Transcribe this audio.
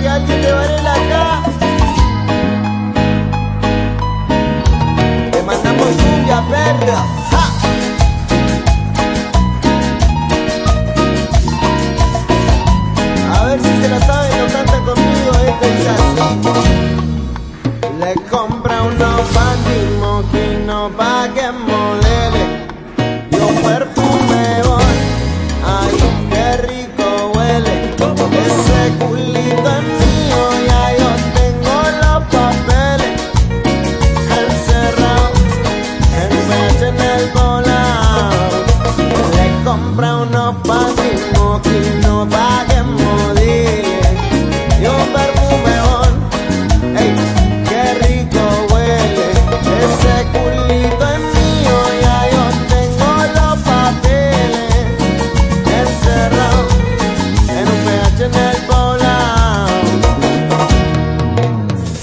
que alguien te. Te mandamos cumbia, perra. A ver si se la sabe, no canta conmigo, esto es así. Le compra unos panty walking